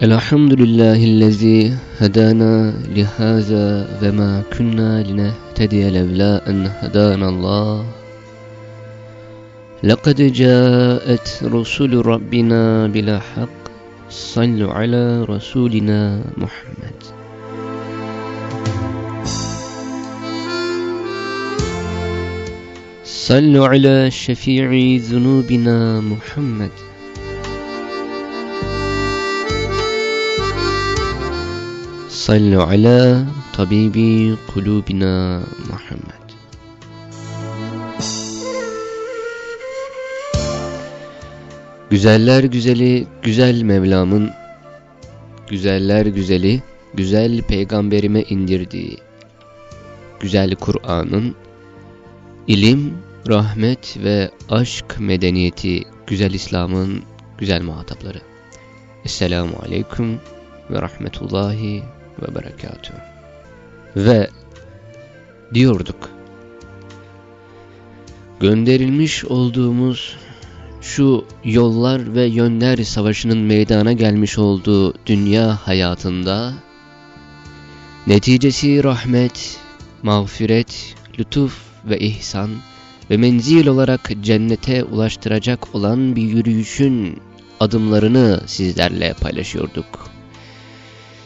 الحمد لله الذي هدانا لهذا وما كنا لنهتدي لولا أن هدانا الله. لقد جاءت رسل ربنا بلا حق. صلوا على رسولنا محمد. صلوا على شفيع ذنوبنا محمد. Sallu ala tabibi kulubina Muhammed. Güzeller güzeli güzel Mevlam'ın güzeller güzeli güzel peygamberime indirdiği güzel Kur'an'ın ilim, rahmet ve aşk medeniyeti güzel İslam'ın güzel muhatapları. Esselamu aleyküm ve rahmetullahi ve Berekatuhu. Ve diyorduk, gönderilmiş olduğumuz şu yollar ve yönler savaşının meydana gelmiş olduğu dünya hayatında neticesi rahmet, mağfiret, lütuf ve ihsan ve menzil olarak cennete ulaştıracak olan bir yürüyüşün adımlarını sizlerle paylaşıyorduk.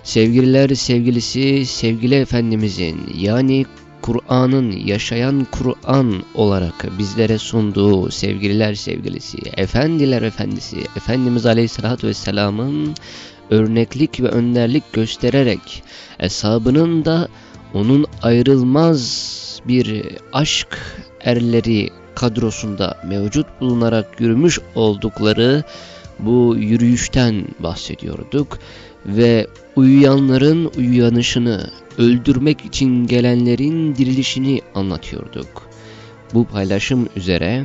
Sevgililer sevgilisi sevgili Efendimizin yani Kur'an'ın yaşayan Kur'an olarak bizlere sunduğu sevgililer sevgilisi, efendiler efendisi, Efendimiz Aleyhisselatü Vesselam'ın örneklik ve önderlik göstererek eshabının da onun ayrılmaz bir aşk erleri kadrosunda mevcut bulunarak yürümüş oldukları bu yürüyüşten bahsediyorduk ve uyuyanların uyanışını, öldürmek için gelenlerin dirilişini anlatıyorduk. Bu paylaşım üzere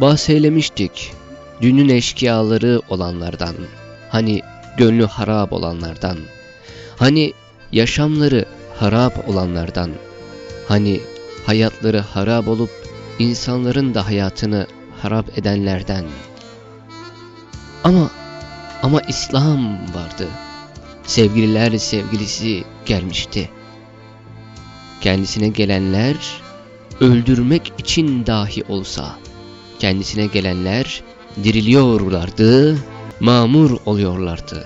bahseylemiştik. Dünün eşkıyaları olanlardan, hani gönlü harap olanlardan, hani yaşamları harap olanlardan, hani hayatları harap olup insanların da hayatını harap edenlerden. Ama ama İslam vardı. Sevgililer sevgilisi gelmişti. Kendisine gelenler öldürmek için dahi olsa kendisine gelenler diriliyorlardı, mamur oluyorlardı.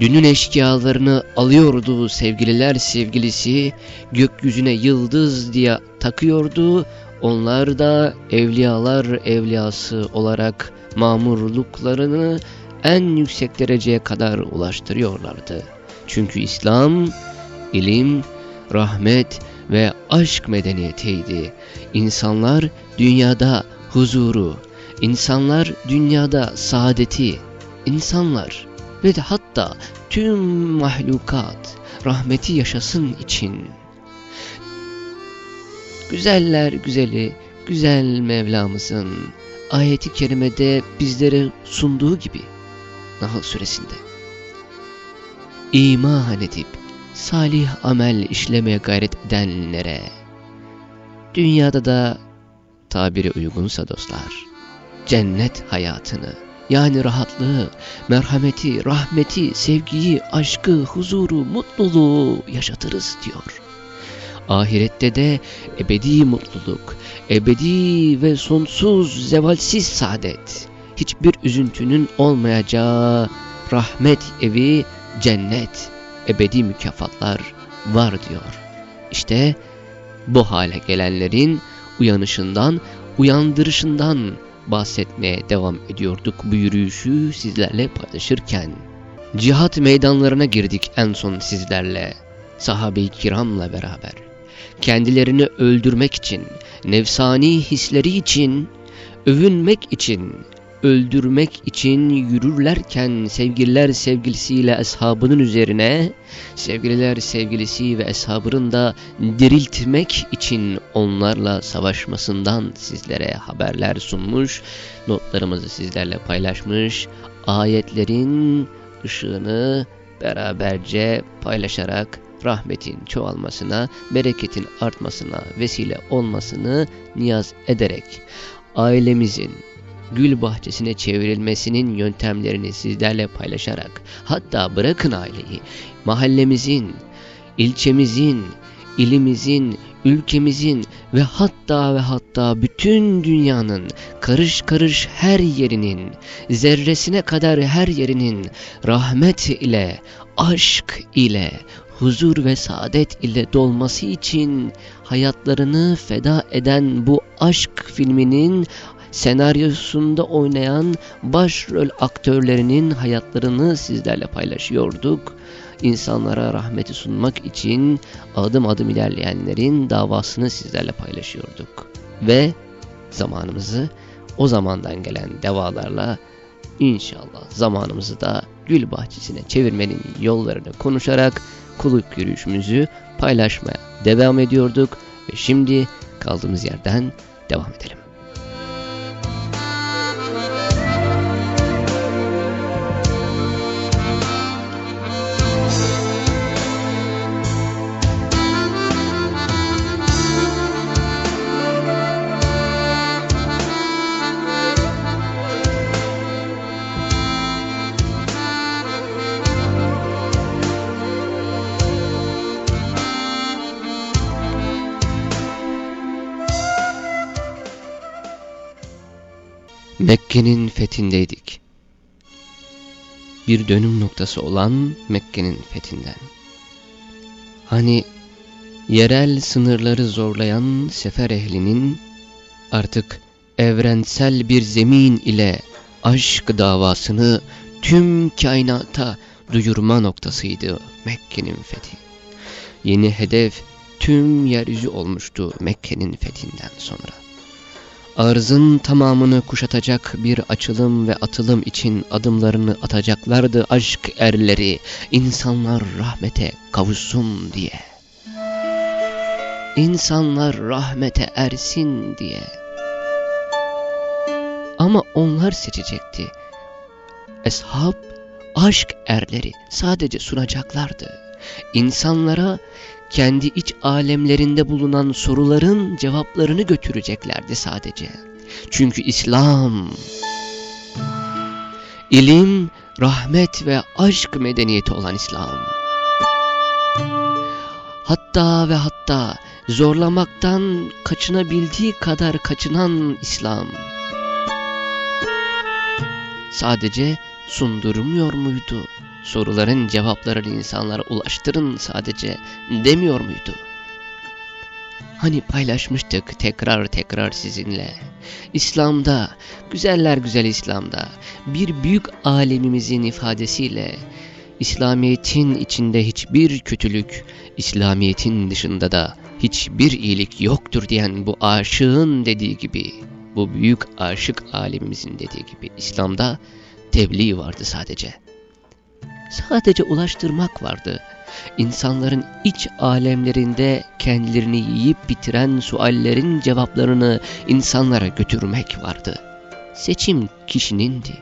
Dünün eşkıyalarını alıyordu sevgililer sevgilisi, gökyüzüne yıldız diye takıyordu. Onlar da evliyalar evliyası olarak mamurluklarını en yüksek dereceye kadar ulaştırıyorlardı. Çünkü İslam, ilim, rahmet ve aşk medeniyetiydi. İnsanlar dünyada huzuru, insanlar dünyada saadeti, insanlar ve hatta tüm mahlukat rahmeti yaşasın için. Güzeller güzeli, güzel Mevlamızın ayeti kerimede bizlere sunduğu gibi Nahl suresinde. İman edip salih amel işlemeye gayret edenlere dünyada da tabiri uygunsa dostlar cennet hayatını yani rahatlığı, merhameti, rahmeti, sevgiyi, aşkı, huzuru, mutluluğu yaşatırız diyor. Ahirette de ebedi mutluluk, ebedi ve sonsuz zevalsiz saadet, hiçbir üzüntünün olmayacağı rahmet evi, cennet, ebedi mükafatlar var diyor. İşte bu hale gelenlerin uyanışından, uyandırışından bahsetmeye devam ediyorduk bu yürüyüşü sizlerle paylaşırken. Cihat meydanlarına girdik en son sizlerle, sahabe-i kiramla beraber. Kendilerini öldürmek için, nefsani hisleri için, övünmek için, öldürmek için yürürlerken sevgililer sevgilisiyle eshabının üzerine, sevgililer sevgilisi ve eshabının da diriltmek için onlarla savaşmasından sizlere haberler sunmuş, notlarımızı sizlerle paylaşmış, ayetlerin ışığını beraberce paylaşarak rahmetin çoğalmasına, bereketin artmasına vesile olmasını niyaz ederek ailemizin, gül bahçesine çevrilmesinin yöntemlerini sizlerle paylaşarak hatta bırakın aileyi mahallemizin, ilçemizin, ilimizin, ülkemizin ve hatta ve hatta bütün dünyanın karış karış her yerinin, zerresine kadar her yerinin rahmet ile, aşk ile, huzur ve saadet ile dolması için hayatlarını feda eden bu aşk filminin senaryosunda oynayan başrol aktörlerinin hayatlarını sizlerle paylaşıyorduk insanlara rahmeti sunmak için adım adım ilerleyenlerin davasını sizlerle paylaşıyorduk. Ve zamanımızı o zamandan gelen devalarla inşallah zamanımızı da gül bahçesine çevirmenin yollarını konuşarak kuluk yürüyüşümüzü paylaşmaya devam ediyorduk ve şimdi kaldığımız yerden devam edelim. Mekke'nin fethindeydik. Bir dönüm noktası olan Mekke'nin fethinden. Hani yerel sınırları zorlayan sefer ehlinin artık evrensel bir zemin ile aşk davasını tüm kainata duyurma noktasıydı Mekke'nin fethi. Yeni hedef tüm yeryüzü olmuştu Mekke'nin fethinden sonra arzın tamamını kuşatacak bir açılım ve atılım için adımlarını atacaklardı aşk erleri, insanlar rahmete kavuşsun diye. İnsanlar rahmete ersin diye. Ama onlar seçecekti. Eshab, aşk erleri sadece sunacaklardı. İnsanlara kendi iç alemlerinde bulunan soruların cevaplarını götüreceklerdi sadece. Çünkü İslam, ilim, rahmet ve aşk medeniyeti olan İslam. Hatta ve hatta zorlamaktan kaçınabildiği kadar kaçınan İslam. Sadece sundurmuyor muydu? Soruların cevaplarını insanlara ulaştırın sadece demiyor muydu? Hani paylaşmıştık tekrar tekrar sizinle. İslam'da, güzeller güzel İslam'da bir büyük alemimizin ifadesiyle İslamiyet'in içinde hiçbir kötülük, İslamiyet'in dışında da hiçbir iyilik yoktur diyen bu aşığın dediği gibi, bu büyük aşık alemimizin dediği gibi İslam'da tebliğ vardı sadece sadece ulaştırmak vardı. İnsanların iç alemlerinde kendilerini yiyip bitiren suallerin cevaplarını insanlara götürmek vardı. Seçim kişinindi.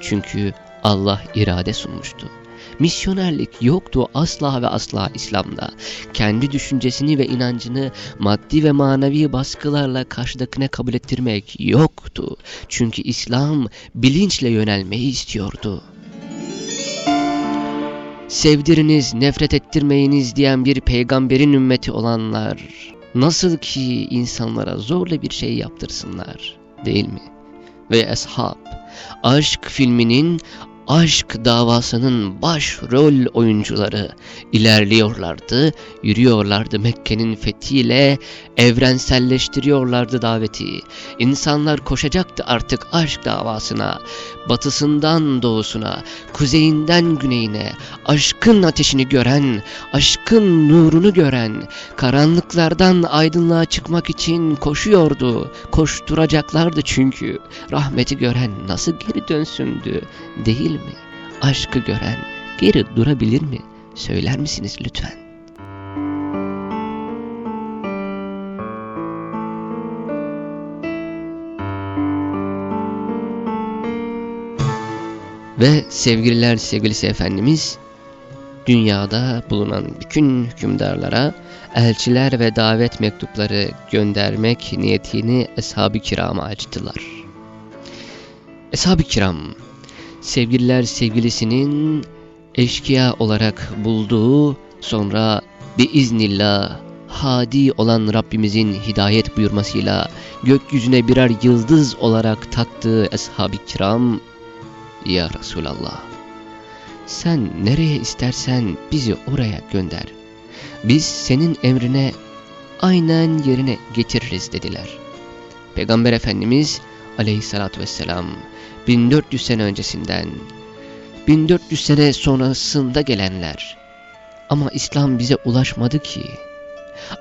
Çünkü Allah irade sunmuştu. Misyonerlik yoktu asla ve asla İslam'da. Kendi düşüncesini ve inancını maddi ve manevi baskılarla karşıdakine kabul ettirmek yoktu. Çünkü İslam bilinçle yönelmeyi istiyordu sevdiriniz, nefret ettirmeyiniz diyen bir peygamberin ümmeti olanlar nasıl ki insanlara zorla bir şey yaptırsınlar değil mi? Ve Ashab, aşk filminin aşk davasının başrol oyuncuları ilerliyorlardı, yürüyorlardı Mekke'nin fethiyle, evrenselleştiriyorlardı daveti. İnsanlar koşacaktı artık aşk davasına, batısından doğusuna, kuzeyinden güneyine, aşkın ateşini gören, aşkın nurunu gören, karanlıklardan aydınlığa çıkmak için koşuyordu, koşturacaklardı çünkü. Rahmeti gören nasıl geri dönsündü, değil mi? Aşkı gören geri durabilir mi? Söyler misiniz lütfen? Ve sevgililer sevgilisi Efendimiz dünyada bulunan bütün hükümdarlara elçiler ve davet mektupları göndermek niyetini ashab-ı kirama açtılar. Eshab-ı kiram, sevgililer sevgilisinin eşkıya olarak bulduğu, sonra biiznillah hadi olan Rabbimizin hidayet buyurmasıyla gökyüzüne birer yıldız olarak taktığı eshab-ı kiram, Ya Resulallah, sen nereye istersen bizi oraya gönder. Biz senin emrine aynen yerine getiririz dediler. Peygamber Efendimiz aleyhissalatü vesselam 1400 sene öncesinden 1400 sene sonrasında gelenler. Ama İslam bize ulaşmadı ki.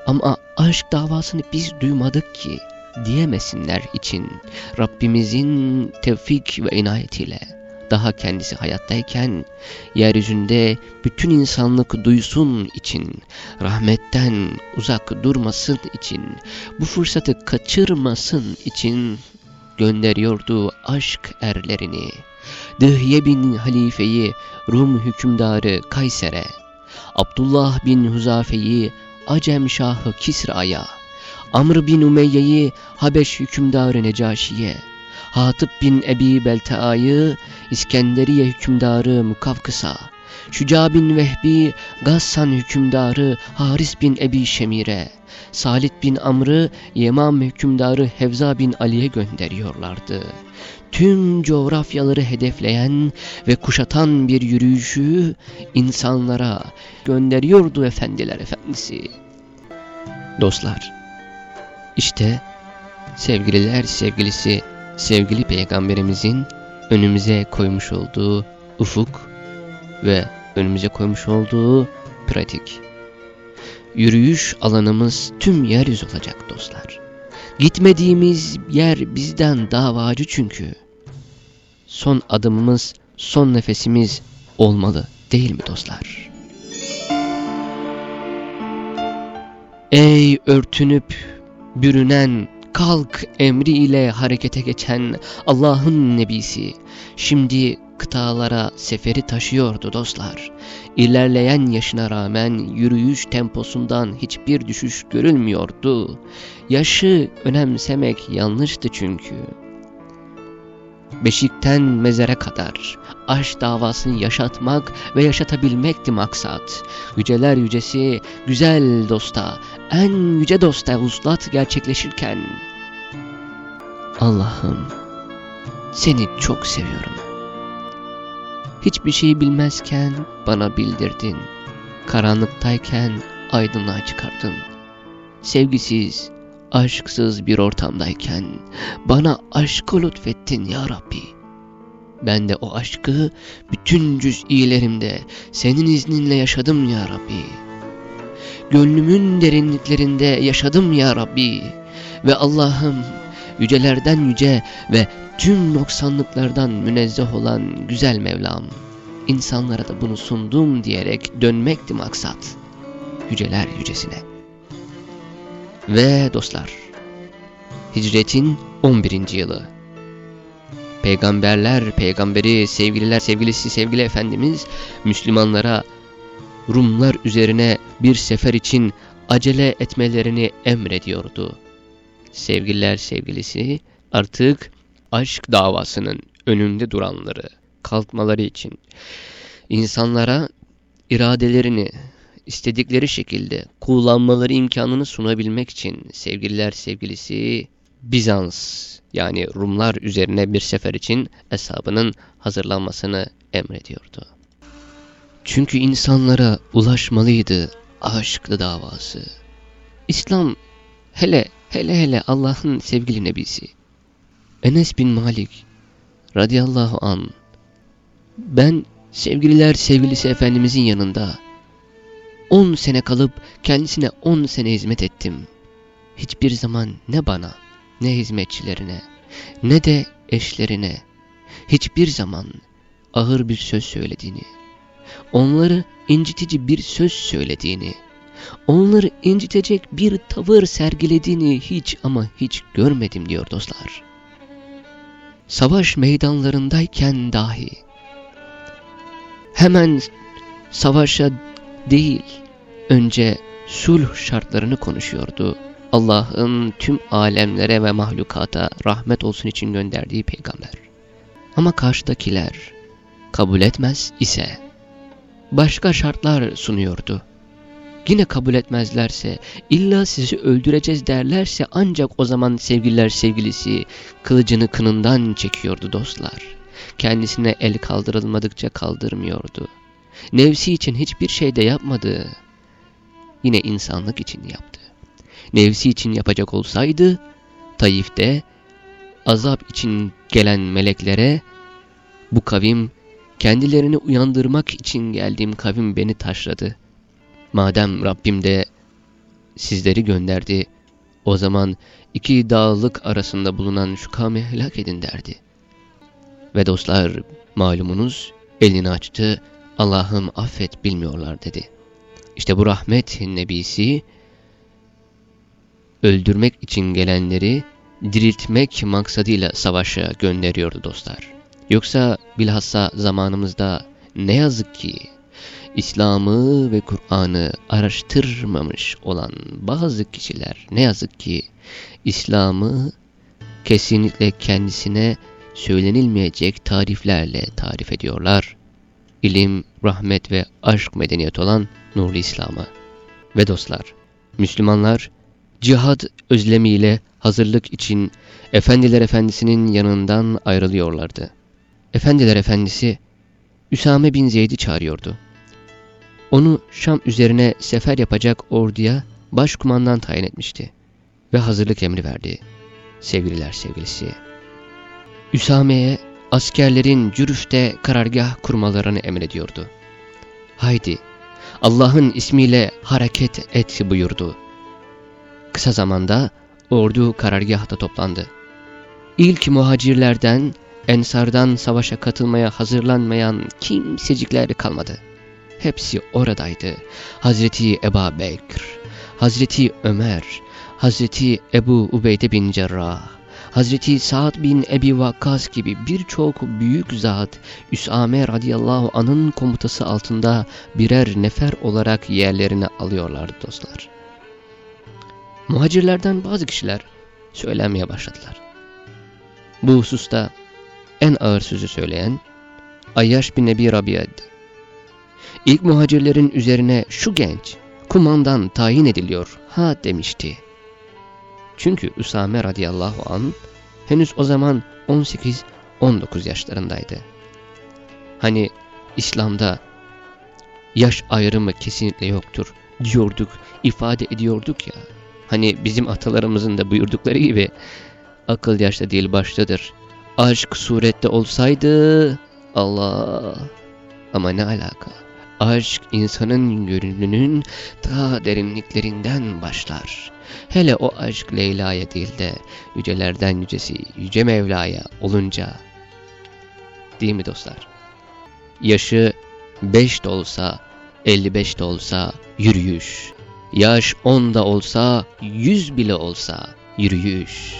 Ama aşk davasını biz duymadık ki diyemesinler için Rabbimizin tevfik ve inayetiyle. Daha kendisi hayattayken yeryüzünde bütün insanlık duysun için, rahmetten uzak durmasın için, bu fırsatı kaçırmasın için gönderiyordu aşk erlerini. Dıhye bin halifeyi Rum hükümdarı Kayser'e, Abdullah bin Huzafe'yi Acem Şahı Kisra'ya, Amr bin Umeyye'yi Habeş hükümdarı Necaşi'ye, Hatip bin Ebi Belta'yı İskenderiye hükümdarı Mukavkıs'a, Şüca bin Vehbi Gassan hükümdarı Haris bin Ebi Şemir'e, Salit bin Amr'ı Yemam hükümdarı Hevza bin Ali'ye gönderiyorlardı. Tüm coğrafyaları hedefleyen ve kuşatan bir yürüyüşü insanlara gönderiyordu efendiler efendisi. Dostlar, işte sevgililer sevgilisi sevgili peygamberimizin önümüze koymuş olduğu ufuk ve önümüze koymuş olduğu pratik. Yürüyüş alanımız tüm yeryüzü olacak dostlar. Gitmediğimiz yer bizden davacı çünkü. Son adımımız, son nefesimiz olmalı değil mi dostlar? Ey örtünüp bürünen kalk emri ile harekete geçen Allah'ın nebisi şimdi kıtalara seferi taşıyordu dostlar. İlerleyen yaşına rağmen yürüyüş temposundan hiçbir düşüş görülmüyordu. Yaşı önemsemek yanlıştı çünkü. Beşikten mezere kadar aşk davasını yaşatmak ve yaşatabilmekti maksat. Yüceler yücesi güzel dosta, en yüce dosta uzlat gerçekleşirken Allah'ım seni çok seviyorum. Hiçbir şey bilmezken bana bildirdin. Karanlıktayken aydınlığa çıkardın. Sevgisiz, aşksız bir ortamdayken bana aşkı lütfettin ya Rabbi. Ben de o aşkı bütün cüz'ilerimde senin izninle yaşadım ya Rabbi. Gönlümün derinliklerinde yaşadım ya Rabbi. Ve Allah'ım yücelerden yüce ve tüm noksanlıklardan münezzeh olan güzel Mevlam. insanlara da bunu sundum diyerek dönmekti maksat. Yüceler yücesine. Ve dostlar, hicretin 11. yılı. Peygamberler, peygamberi, sevgililer, sevgilisi, sevgili Efendimiz Müslümanlara Rumlar üzerine bir sefer için acele etmelerini emrediyordu. Sevgililer sevgilisi artık aşk davasının önünde duranları kalkmaları için insanlara iradelerini istedikleri şekilde kullanmaları imkanını sunabilmek için sevgililer sevgilisi Bizans yani Rumlar üzerine bir sefer için hesabının hazırlanmasını emrediyordu. Çünkü insanlara ulaşmalıydı aşklı davası. İslam hele hele hele Allah'ın sevgili nebisi. Enes bin Malik radıyallahu an ben sevgililer sevgilisi Efendimizin yanında 10 sene kalıp kendisine 10 sene hizmet ettim. Hiçbir zaman ne bana ne hizmetçilerine ne de eşlerine hiçbir zaman ağır bir söz söylediğini, onları incitici bir söz söylediğini, onları incitecek bir tavır sergilediğini hiç ama hiç görmedim diyor dostlar. Savaş meydanlarındayken dahi hemen savaşa değil önce sulh şartlarını konuşuyordu Allah'ın tüm alemlere ve mahlukata rahmet olsun için gönderdiği peygamber. Ama karşıdakiler kabul etmez ise başka şartlar sunuyordu. Yine kabul etmezlerse, illa sizi öldüreceğiz derlerse ancak o zaman sevgililer sevgilisi kılıcını kınından çekiyordu dostlar. Kendisine el kaldırılmadıkça kaldırmıyordu. Nefsi için hiçbir şey de yapmadı. Yine insanlık için yaptı. Nefsi için yapacak olsaydı, Taif'te azap için gelen meleklere bu kavim kendilerini uyandırmak için geldiğim kavim beni taşladı. Madem Rabbim de sizleri gönderdi, o zaman iki dağlık arasında bulunan şu kavmi helak edin derdi. Ve dostlar malumunuz elini açtı, Allah'ım affet bilmiyorlar dedi. İşte bu rahmet nebisi öldürmek için gelenleri diriltmek maksadıyla savaşa gönderiyordu dostlar. Yoksa bilhassa zamanımızda ne yazık ki İslam'ı ve Kur'an'ı araştırmamış olan bazı kişiler ne yazık ki İslam'ı kesinlikle kendisine söylenilmeyecek tariflerle tarif ediyorlar. İlim, rahmet ve aşk medeniyet olan nurlu İslam'ı. Ve dostlar, Müslümanlar cihad özlemiyle hazırlık için Efendiler Efendisi'nin yanından ayrılıyorlardı. Efendiler Efendisi Üsame bin Zeyd'i çağırıyordu. Onu Şam üzerine sefer yapacak orduya başkumandan tayin etmişti ve hazırlık emri verdi. Sevgililer sevgilisi. Üsame'ye askerlerin Cürüf'te karargah kurmalarını emrediyordu. Haydi Allah'ın ismiyle hareket et buyurdu. Kısa zamanda ordu karargahta toplandı. İlk muhacirlerden, ensardan savaşa katılmaya hazırlanmayan kimsecikler kalmadı. Hepsi oradaydı. Hazreti Eba Bekr, Hazreti Ömer, Hazreti Ebu Ubeyde bin Cerrah, Hazreti Sa'd bin Ebi Vakkas gibi birçok büyük zat Üsame radıyallahu anın komutası altında birer nefer olarak yerlerini alıyorlardı dostlar. Muhacirlerden bazı kişiler söylenmeye başladılar. Bu hususta en ağır sözü söyleyen Ayyaş bin Nebi Rabia'ydı. İlk muhacirlerin üzerine şu genç kumandan tayin ediliyor ha demişti. Çünkü Üsame radıyallahu an henüz o zaman 18-19 yaşlarındaydı. Hani İslam'da yaş ayrımı kesinlikle yoktur diyorduk, ifade ediyorduk ya. Hani bizim atalarımızın da buyurdukları gibi akıl yaşta değil baştadır. Aşk surette olsaydı Allah ama ne alaka? Aşk insanın gönlünün ta derinliklerinden başlar. Hele o aşk Leyla'ya değil de yücelerden yücesi Yüce Mevla'ya olunca. Değil mi dostlar? Yaşı beş de olsa, elli beş de olsa yürüyüş. Yaş on da olsa, yüz bile olsa yürüyüş.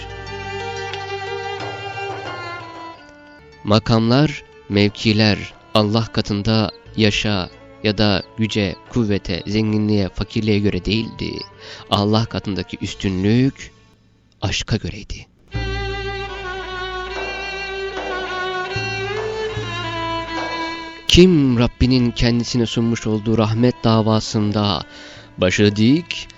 Makamlar, mevkiler Allah katında yaşa ya da güce, kuvvete, zenginliğe, fakirliğe göre değildi. Allah katındaki üstünlük aşka göreydi. Kim Rabbinin kendisine sunmuş olduğu rahmet davasında başı dik,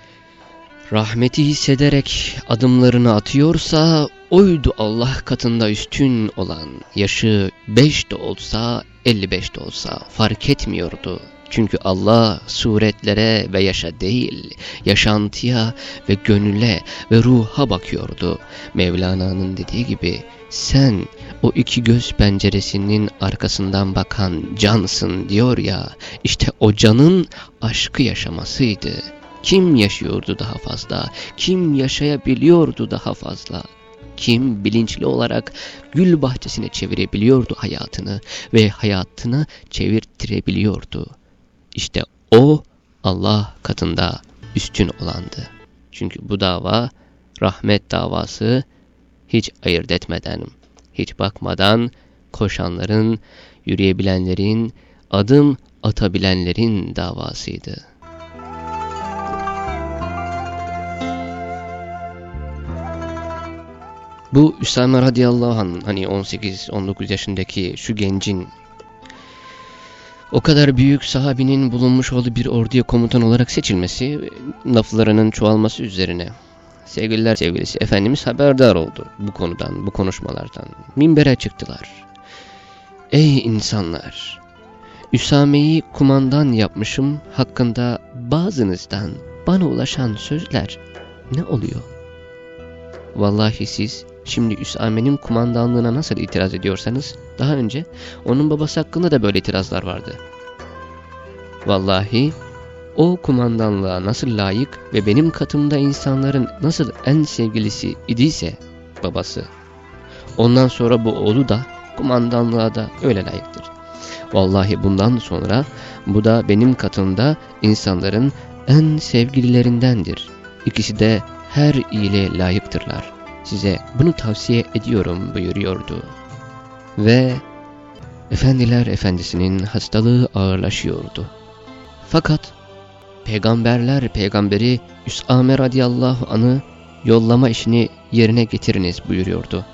rahmeti hissederek adımlarını atıyorsa oydu Allah katında üstün olan. Yaşı beş de olsa, elli beş de olsa fark etmiyordu. Çünkü Allah suretlere ve yaşa değil, yaşantıya ve gönüle ve ruha bakıyordu. Mevlana'nın dediği gibi sen o iki göz penceresinin arkasından bakan cansın diyor ya, işte o canın aşkı yaşamasıydı. Kim yaşıyordu daha fazla? Kim yaşayabiliyordu daha fazla? Kim bilinçli olarak gül bahçesine çevirebiliyordu hayatını ve hayatını çevirtirebiliyordu? İşte o Allah katında üstün olandı. Çünkü bu dava rahmet davası hiç ayırt etmeden, hiç bakmadan koşanların, yürüyebilenlerin, adım atabilenlerin davasıydı. Bu Üsame radıyallahu anh hani 18-19 yaşındaki şu gencin o kadar büyük sahabinin bulunmuş olduğu bir orduya komutan olarak seçilmesi laflarının çoğalması üzerine sevgililer sevgilisi Efendimiz haberdar oldu bu konudan, bu konuşmalardan. Minbere çıktılar. Ey insanlar! Üsame'yi kumandan yapmışım hakkında bazınızdan bana ulaşan sözler ne oluyor? Vallahi siz şimdi Üsame'nin kumandanlığına nasıl itiraz ediyorsanız daha önce onun babası hakkında da böyle itirazlar vardı. Vallahi o kumandanlığa nasıl layık ve benim katımda insanların nasıl en sevgilisi idiyse babası. Ondan sonra bu oğlu da kumandanlığa da öyle layıktır. Vallahi bundan sonra bu da benim katımda insanların en sevgililerindendir. İkisi de her iyiliğe layıktırlar. Size bunu tavsiye ediyorum buyuruyordu. Ve Efendiler Efendisi'nin hastalığı ağırlaşıyordu. Fakat peygamberler peygamberi Üsame radıyallahu anı yollama işini yerine getiriniz buyuruyordu.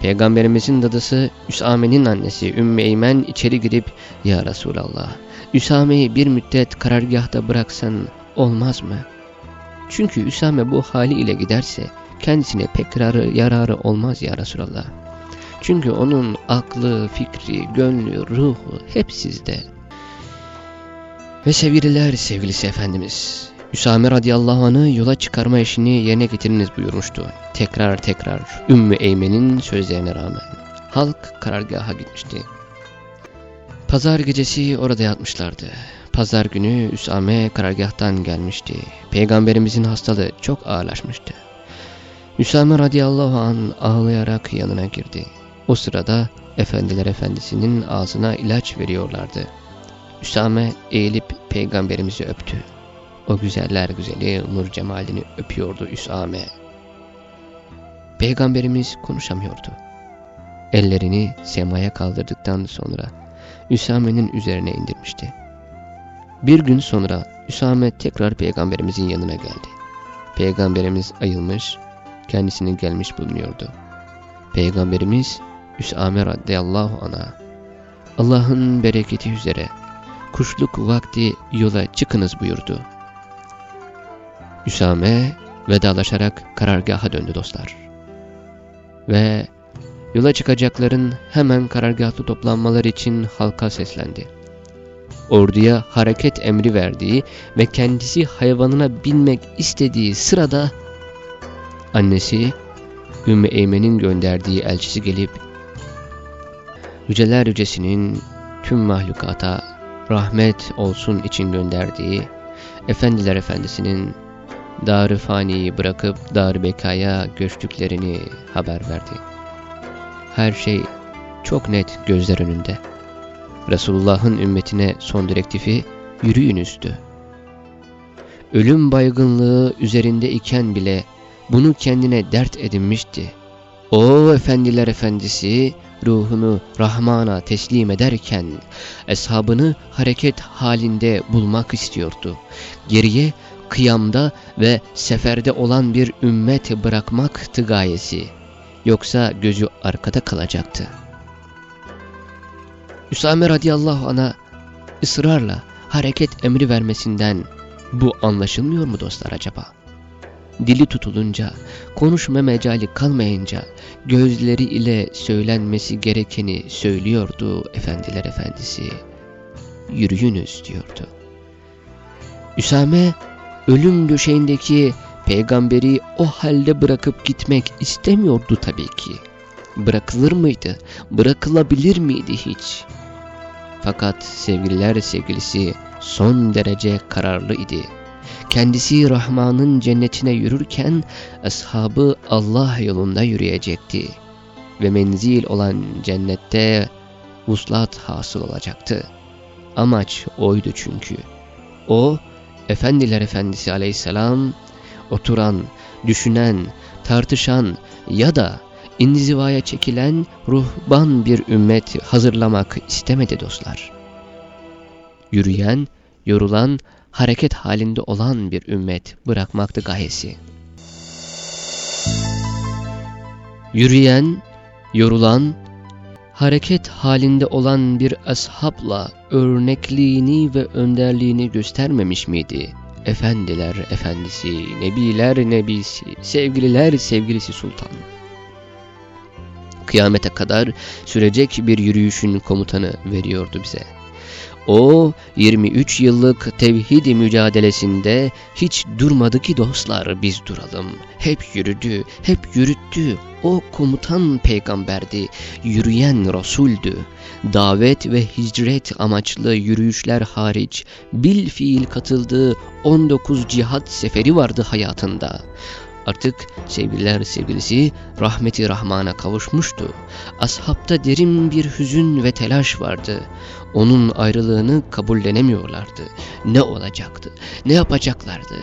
Peygamberimizin dadısı Üsame'nin annesi Ümmü Eymen içeri girip Ya Resulallah Üsame'yi bir müddet karargahta bıraksan olmaz mı? Çünkü Üsame bu haliyle giderse kendisine pek yararı, olmaz ya Resulallah. Çünkü onun aklı, fikri, gönlü, ruhu hep sizde. Ve sevgililer sevgilisi Efendimiz, Üsame radıyallahu anh'ı yola çıkarma işini yerine getiriniz buyurmuştu. Tekrar tekrar Ümmü Eymen'in sözlerine rağmen. Halk karargaha gitmişti. Pazar gecesi orada yatmışlardı. Pazar günü Üsame karargahtan gelmişti. Peygamberimizin hastalığı çok ağırlaşmıştı. Üsame radıyallahu an ağlayarak yanına girdi. O sırada Efendiler Efendisi'nin ağzına ilaç veriyorlardı. Üsame eğilip peygamberimizi öptü. O güzeller güzeli nur cemalini öpüyordu Üsame. Peygamberimiz konuşamıyordu. Ellerini semaya kaldırdıktan sonra Üsame'nin üzerine indirmişti. Bir gün sonra Üsame tekrar peygamberimizin yanına geldi. Peygamberimiz ayılmış, kendisine gelmiş bulunuyordu. Peygamberimiz Üsame radıyallahu ana Allah'ın bereketi üzere kuşluk vakti yola çıkınız buyurdu. Üsame vedalaşarak karargaha döndü dostlar. Ve yola çıkacakların hemen karargahta toplanmaları için halka seslendi. Orduya hareket emri verdiği ve kendisi hayvanına binmek istediği sırada annesi Ümmü Eymen'in gönderdiği elçisi gelip Yüceler Yücesi'nin tüm mahlukata rahmet olsun için gönderdiği Efendiler Efendisi'nin dar faniyi bırakıp dar bekaya göçtüklerini haber verdi. Her şey çok net gözler önünde. Resulullah'ın ümmetine son direktifi yürüyünüzdü. Ölüm baygınlığı üzerinde iken bile bunu kendine dert edinmişti. O efendiler efendisi ruhunu Rahman'a teslim ederken eshabını hareket halinde bulmak istiyordu. Geriye kıyamda ve seferde olan bir ümmet bırakmaktı gayesi. Yoksa gözü arkada kalacaktı. Üsame radıyallahu ana ısrarla hareket emri vermesinden bu anlaşılmıyor mu dostlar acaba? Dili tutulunca, konuşma mecali kalmayınca gözleri ile söylenmesi gerekeni söylüyordu Efendiler Efendisi. Yürüyünüz diyordu. Üsame ölüm döşeğindeki peygamberi o halde bırakıp gitmek istemiyordu tabii ki. Bırakılır mıydı? Bırakılabilir miydi hiç? Fakat sevgililer sevgilisi son derece kararlı idi. Kendisi Rahman'ın cennetine yürürken ashabı Allah yolunda yürüyecekti. Ve menzil olan cennette vuslat hasıl olacaktı. Amaç oydu çünkü. O, Efendiler Efendisi aleyhisselam, oturan, düşünen, tartışan ya da inzivaya çekilen ruhban bir ümmet hazırlamak istemedi dostlar. Yürüyen, yorulan, hareket halinde olan bir ümmet bırakmaktı gayesi. Yürüyen, yorulan, hareket halinde olan bir ashabla örnekliğini ve önderliğini göstermemiş miydi? Efendiler efendisi, nebiler nebisi, sevgililer sevgilisi sultan. Kıyamete kadar sürecek bir yürüyüşün komutanı veriyordu bize. O 23 yıllık tevhid mücadelesinde hiç durmadı ki dostlar biz duralım. Hep yürüdü, hep yürüttü. O komutan peygamberdi, yürüyen Resuldü. Davet ve hicret amaçlı yürüyüşler hariç bil fiil katıldığı 19 cihat seferi vardı hayatında. Artık sevgililer sevgilisi rahmeti rahmana kavuşmuştu. Ashabta derin bir hüzün ve telaş vardı. Onun ayrılığını kabullenemiyorlardı. Ne olacaktı? Ne yapacaklardı?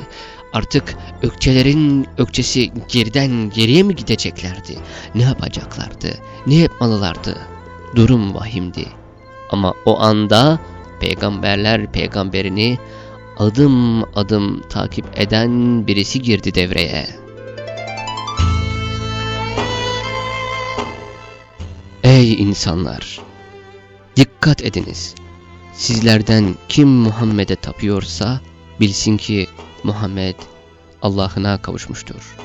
Artık ökçelerin ökçesi geriden geriye mi gideceklerdi? Ne yapacaklardı? Ne yapmalılardı? Durum vahimdi. Ama o anda peygamberler peygamberini adım adım takip eden birisi girdi devreye. Ey insanlar! Dikkat ediniz. Sizlerden kim Muhammed'e tapıyorsa bilsin ki Muhammed Allah'ına kavuşmuştur.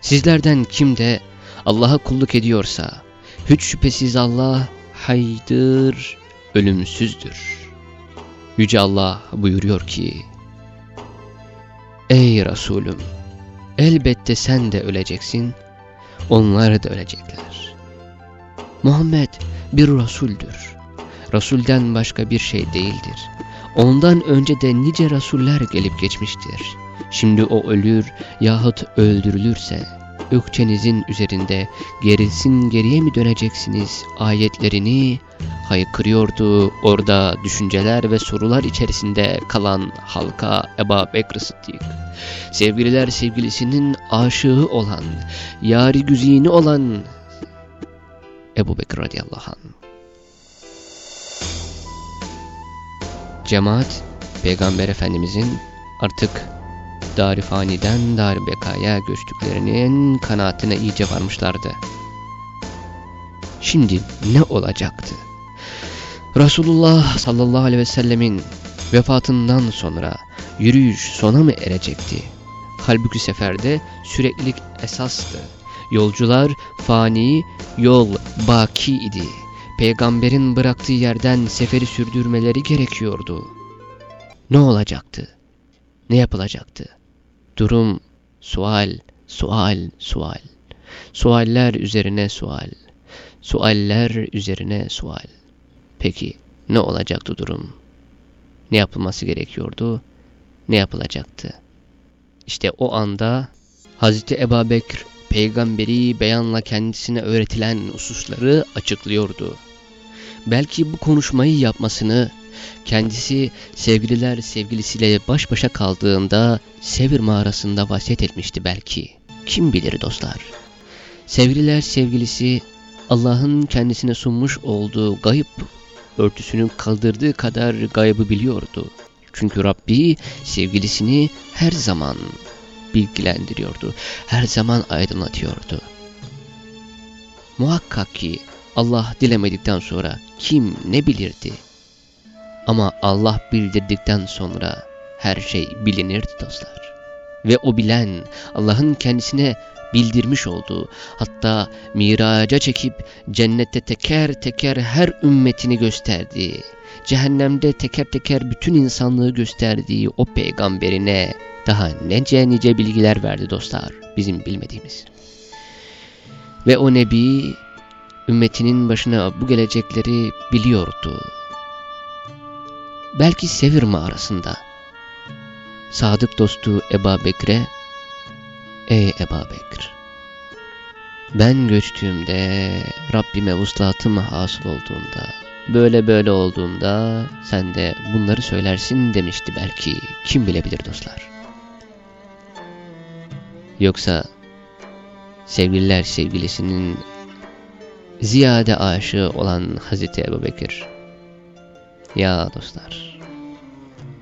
Sizlerden kim de Allah'a kulluk ediyorsa hiç şüphesiz Allah haydır, ölümsüzdür. Yüce Allah buyuruyor ki Ey Resulüm! Elbette sen de öleceksin, onlar da ölecekler. Muhammed bir Resuldür. Resulden başka bir şey değildir. Ondan önce de nice Rasuller gelip geçmiştir. Şimdi o ölür yahut öldürülürse, ökçenizin üzerinde gerilsin geriye mi döneceksiniz ayetlerini haykırıyordu orada düşünceler ve sorular içerisinde kalan halka Eba Bekr Sıddık. Sevgililer sevgilisinin aşığı olan, yari güzini olan Ebu Bekir radıyallahu anh. Cemaat, Peygamber Efendimizin artık Darifani'den Darbeka'ya göçtüklerinin kanaatine iyice varmışlardı. Şimdi ne olacaktı? Resulullah sallallahu aleyhi ve sellemin vefatından sonra yürüyüş sona mı erecekti? Halbuki seferde süreklilik esastı. Yolcular fani, yol baki idi. Peygamberin bıraktığı yerden seferi sürdürmeleri gerekiyordu. Ne olacaktı? Ne yapılacaktı? Durum, sual, sual, sual. Sualler üzerine sual. Sualler üzerine sual. Peki ne olacaktı durum? Ne yapılması gerekiyordu? Ne yapılacaktı? İşte o anda Hazreti Ebu Bekir peygamberi beyanla kendisine öğretilen hususları açıklıyordu. Belki bu konuşmayı yapmasını kendisi sevgililer sevgilisiyle baş başa kaldığında Sevir mağarasında vasiyet etmişti belki. Kim bilir dostlar. Sevgililer sevgilisi Allah'ın kendisine sunmuş olduğu gayb örtüsünü kaldırdığı kadar gaybı biliyordu. Çünkü Rabbi sevgilisini her zaman bilgilendiriyordu. Her zaman aydınlatıyordu. Muhakkak ki Allah dilemedikten sonra kim ne bilirdi? Ama Allah bildirdikten sonra her şey bilinirdi dostlar. Ve o bilen Allah'ın kendisine bildirmiş olduğu hatta miraca çekip cennette teker teker her ümmetini gösterdiği, cehennemde teker teker bütün insanlığı gösterdiği o peygamberine daha nece nice bilgiler verdi dostlar bizim bilmediğimiz. Ve o nebi ümmetinin başına bu gelecekleri biliyordu. Belki Sevir mağarasında sadık dostu Eba Bekir'e Ey Eba Bekir ben göçtüğümde Rabbime vuslatım hasıl olduğunda böyle böyle olduğunda sen de bunları söylersin demişti belki kim bilebilir dostlar. Yoksa sevgililer sevgilisinin ziyade aşığı olan Hazreti Ebu Bekir. Ya dostlar,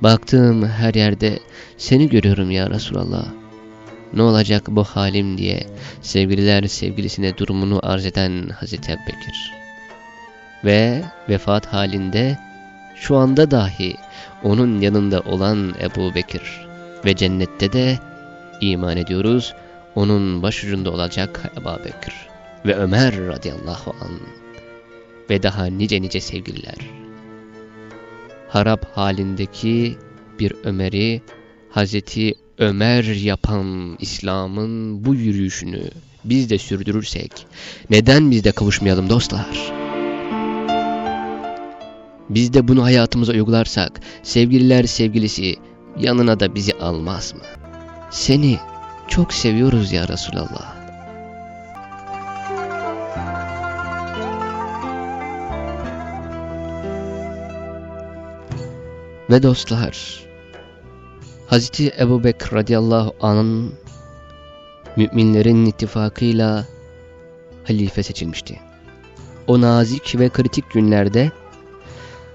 baktığım her yerde seni görüyorum ya Resulallah. Ne olacak bu halim diye sevgililer sevgilisine durumunu arz eden Hazreti Ebubekir. Ve vefat halinde şu anda dahi onun yanında olan Ebu Bekir ve cennette de iman ediyoruz onun başucunda olacak Ebu Bekir ve Ömer radıyallahu an ve daha nice nice sevgililer. Harap halindeki bir Ömer'i Hazreti Ömer yapan İslam'ın bu yürüyüşünü biz de sürdürürsek neden biz de kavuşmayalım dostlar? Biz de bunu hayatımıza uygularsak sevgililer sevgilisi yanına da bizi almaz mı? Seni çok seviyoruz ya Resulallah. Ve dostlar, Hazreti Ebu Bekir radıyallahu anın müminlerin ittifakıyla halife seçilmişti. O nazik ve kritik günlerde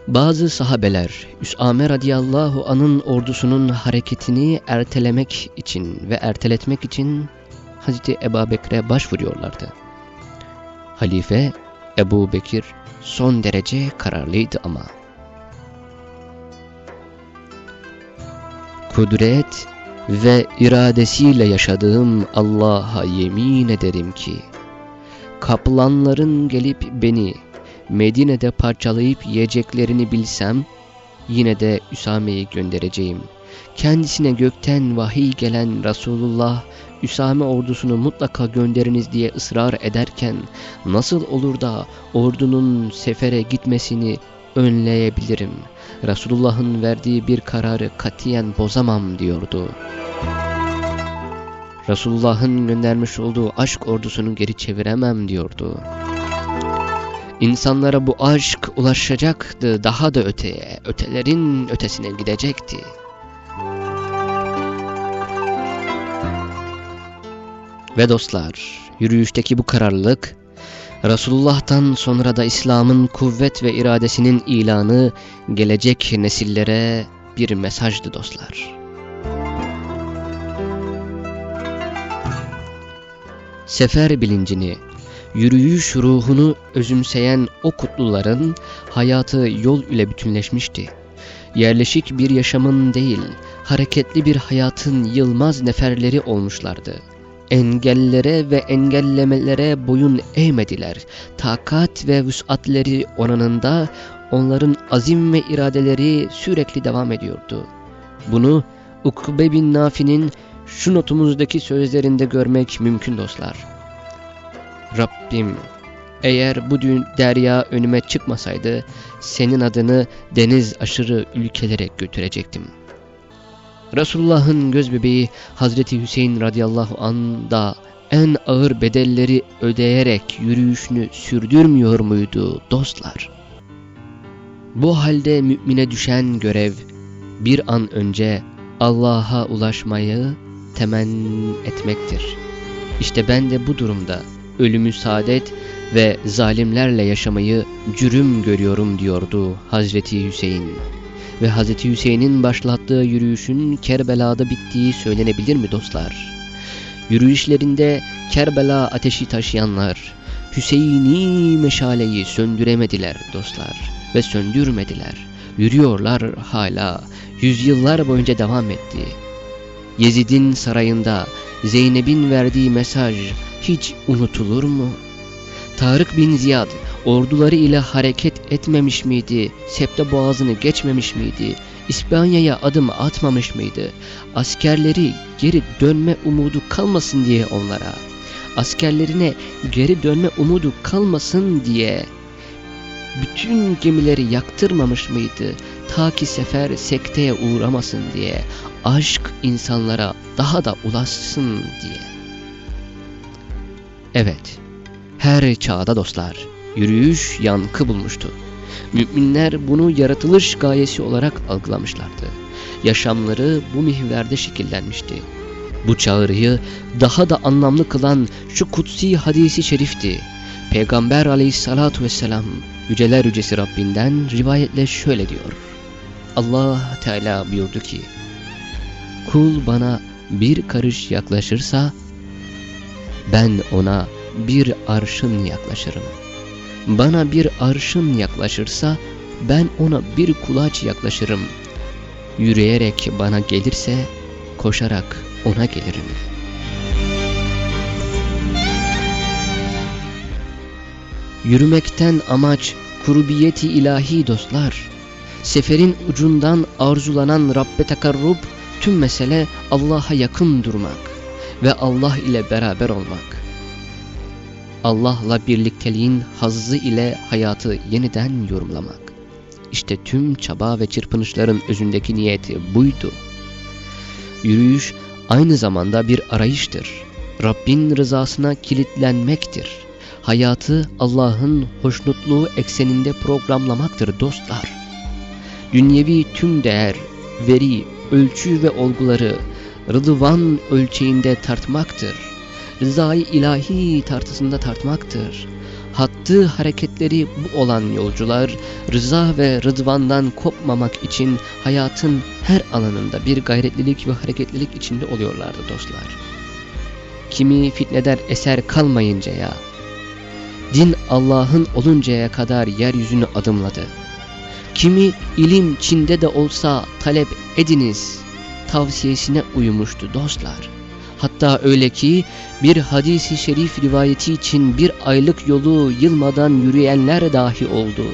bazı sahabeler Üsame radıyallahu anın ordusunun hareketini ertelemek için ve erteletmek için Hazreti Ebu Bekir'e başvuruyorlardı. Halife Ebu Bekir son derece kararlıydı ama. Kudret ve iradesiyle yaşadığım Allah'a yemin ederim ki, kaplanların gelip beni Medine'de parçalayıp yiyeceklerini bilsem, yine de Üsame'yi göndereceğim. Kendisine gökten vahiy gelen Resulullah, Üsame ordusunu mutlaka gönderiniz diye ısrar ederken, nasıl olur da ordunun sefere gitmesini önleyebilirim? Resulullah'ın verdiği bir kararı katiyen bozamam diyordu. Resulullah'ın göndermiş olduğu aşk ordusunu geri çeviremem diyordu. İnsanlara bu aşk ulaşacaktı daha da öteye, ötelerin ötesine gidecekti. Ve dostlar, yürüyüşteki bu kararlılık, Resulullah'tan sonra da İslam'ın kuvvet ve iradesinin ilanı gelecek nesillere bir mesajdı dostlar. Sefer bilincini, yürüyüş ruhunu özümseyen o kutluların hayatı yol ile bütünleşmişti. Yerleşik bir yaşamın değil, hareketli bir hayatın yılmaz neferleri olmuşlardı. Engellere ve engellemelere boyun eğmediler. Takat ve vüsatleri oranında onların azim ve iradeleri sürekli devam ediyordu. Bunu Ukbe bin Nafi'nin şu notumuzdaki sözlerinde görmek mümkün dostlar. Rabbim eğer bu derya önüme çıkmasaydı senin adını deniz aşırı ülkelere götürecektim. Resulullah'ın göz bebeği Hazreti Hüseyin radıyallahu an da en ağır bedelleri ödeyerek yürüyüşünü sürdürmüyor muydu dostlar? Bu halde mümine düşen görev bir an önce Allah'a ulaşmayı temenni etmektir. İşte ben de bu durumda ölümü saadet ve zalimlerle yaşamayı cürüm görüyorum diyordu Hazreti Hüseyin. Ve Hazreti Hüseyin'in başlattığı yürüyüşün Kerbela'da bittiği söylenebilir mi dostlar? Yürüyüşlerinde Kerbela ateşi taşıyanlar Hüseyin'i meşaleyi söndüremediler dostlar ve söndürmediler. Yürüyorlar hala yüzyıllar boyunca devam etti. Yezid'in sarayında Zeynep'in verdiği mesaj hiç unutulur mu? Tarık bin Ziyad orduları ile hareket etmemiş miydi? Septe boğazını geçmemiş miydi? İspanya'ya adım atmamış mıydı? Askerleri geri dönme umudu kalmasın diye onlara. Askerlerine geri dönme umudu kalmasın diye bütün gemileri yaktırmamış mıydı? Ta ki sefer sekteye uğramasın diye, aşk insanlara daha da ulaşsın diye. Evet, her çağda dostlar, yürüyüş yankı bulmuştu. Müminler bunu yaratılış gayesi olarak algılamışlardı. Yaşamları bu mihverde şekillenmişti. Bu çağrıyı daha da anlamlı kılan şu kutsi hadisi şerifti. Peygamber aleyhissalatu vesselam yüceler yücesi Rabbinden rivayetle şöyle diyor. Allah Teala buyurdu ki, Kul bana bir karış yaklaşırsa ben ona bir arşın yaklaşırım. Bana bir arşın yaklaşırsa ben ona bir kulaç yaklaşırım. Yürüyerek bana gelirse koşarak ona gelirim. Yürümekten amaç kurubiyeti ilahi dostlar. Seferin ucundan arzulanan Rabbe takarrub tüm mesele Allah'a yakın durmak ve Allah ile beraber olmak. Allah'la birlikteliğin hazzı ile hayatı yeniden yorumlamak. İşte tüm çaba ve çırpınışların özündeki niyeti buydu. Yürüyüş aynı zamanda bir arayıştır. Rabbin rızasına kilitlenmektir. Hayatı Allah'ın hoşnutluğu ekseninde programlamaktır dostlar. Dünyevi tüm değer, veri, ölçü ve olguları rıdvan ölçeğinde tartmaktır. Rızayı ilahi tartısında tartmaktır. Hattı hareketleri bu olan yolcular rıza ve rıdvandan kopmamak için hayatın her alanında bir gayretlilik ve hareketlilik içinde oluyorlardı dostlar. Kimi fitneder eser kalmayıncaya, din Allah'ın oluncaya kadar yeryüzünü adımladı. Kimi ilim Çin'de de olsa talep ediniz tavsiyesine uymuştu dostlar. Hatta öyle ki bir hadisi şerif rivayeti için bir aylık yolu yılmadan yürüyenler dahi oldu.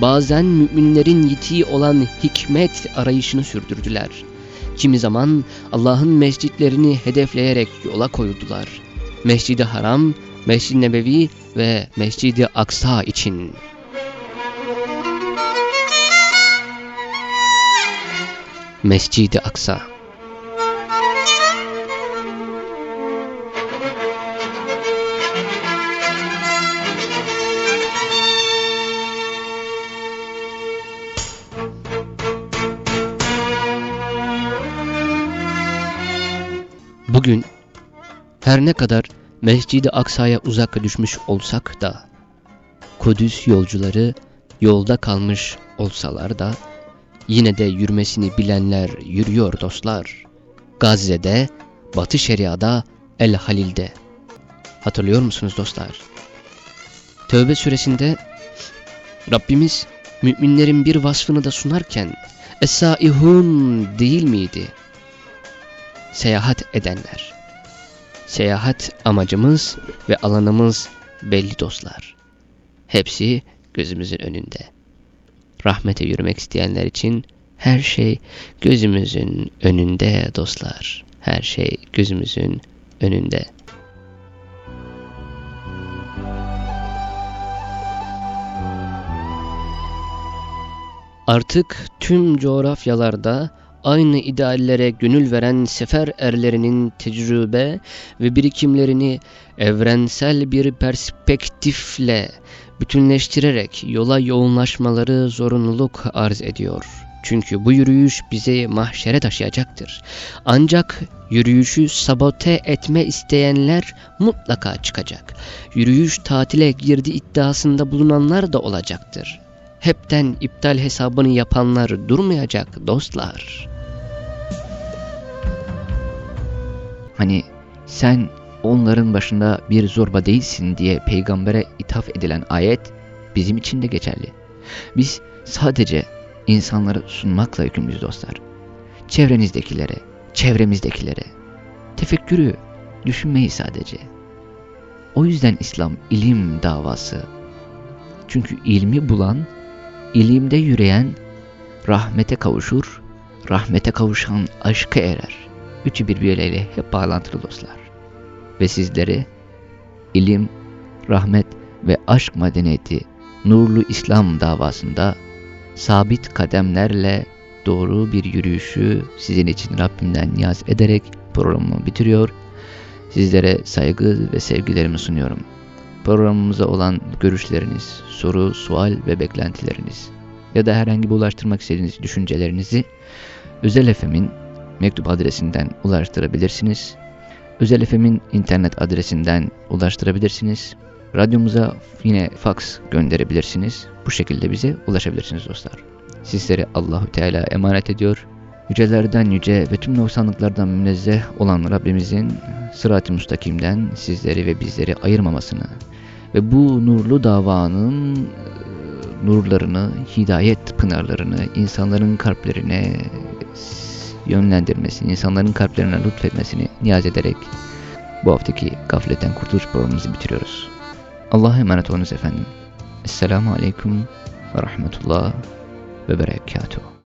Bazen müminlerin yitiği olan hikmet arayışını sürdürdüler. Kimi zaman Allah'ın mescitlerini hedefleyerek yola koyuldular. Mescid-i Haram, Mescid-i Nebevi ve Mescid-i Aksa için. Mescid-i Aksa Bugün her ne kadar Mescid-i Aksa'ya uzak düşmüş olsak da Kudüs yolcuları yolda kalmış olsalar da yine de yürümesini bilenler yürüyor dostlar. Gazze'de, Batı Şeria'da, El Halil'de. Hatırlıyor musunuz dostlar? Tövbe suresinde Rabbimiz müminlerin bir vasfını da sunarken Es-saihun değil miydi? Seyahat edenler. Seyahat amacımız ve alanımız belli dostlar. Hepsi gözümüzün önünde. Rahmete yürümek isteyenler için her şey gözümüzün önünde dostlar. Her şey gözümüzün önünde. Artık tüm coğrafyalarda aynı ideallere gönül veren sefer erlerinin tecrübe ve birikimlerini evrensel bir perspektifle bütünleştirerek yola yoğunlaşmaları zorunluluk arz ediyor. Çünkü bu yürüyüş bizi mahşere taşıyacaktır. Ancak yürüyüşü sabote etme isteyenler mutlaka çıkacak. Yürüyüş tatile girdi iddiasında bulunanlar da olacaktır. Hepten iptal hesabını yapanlar durmayacak dostlar. Hani sen onların başında bir zorba değilsin diye peygambere ithaf edilen ayet bizim için de geçerli. Biz sadece insanları sunmakla yükümlüyüz dostlar. Çevrenizdekilere, çevremizdekilere. Tefekkürü, düşünmeyi sadece. O yüzden İslam ilim davası. Çünkü ilmi bulan, ilimde yürüyen rahmete kavuşur, rahmete kavuşan aşka erer. Üçü birbirleriyle hep bağlantılı dostlar. Ve sizleri ilim, rahmet ve aşk medeniyeti nurlu İslam davasında sabit kademlerle doğru bir yürüyüşü sizin için Rabbimden niyaz ederek programımı bitiriyor. Sizlere saygı ve sevgilerimi sunuyorum. Programımıza olan görüşleriniz, soru, sual ve beklentileriniz ya da herhangi bir ulaştırmak istediğiniz düşüncelerinizi Özel FM'in mektup adresinden ulaştırabilirsiniz. Özel FM'in internet adresinden ulaştırabilirsiniz. Radyomuza yine fax gönderebilirsiniz. Bu şekilde bize ulaşabilirsiniz dostlar. Sizlere Allahü Teala emanet ediyor. yücelerden yüce ve tüm noksanlıklardan münezzeh olan Rabbimizin sırat-ı müstakimden sizleri ve bizleri ayırmamasını ve bu nurlu davanın e, nurlarını, hidayet pınarlarını insanların kalplerine yönlendirmesini, insanların kalplerine lütfetmesini niyaz ederek bu haftaki gafletten kurtuluş programımızı bitiriyoruz. Allah'a emanet olunuz efendim. Esselamu Aleyküm ve Rahmetullah ve Berekatuhu.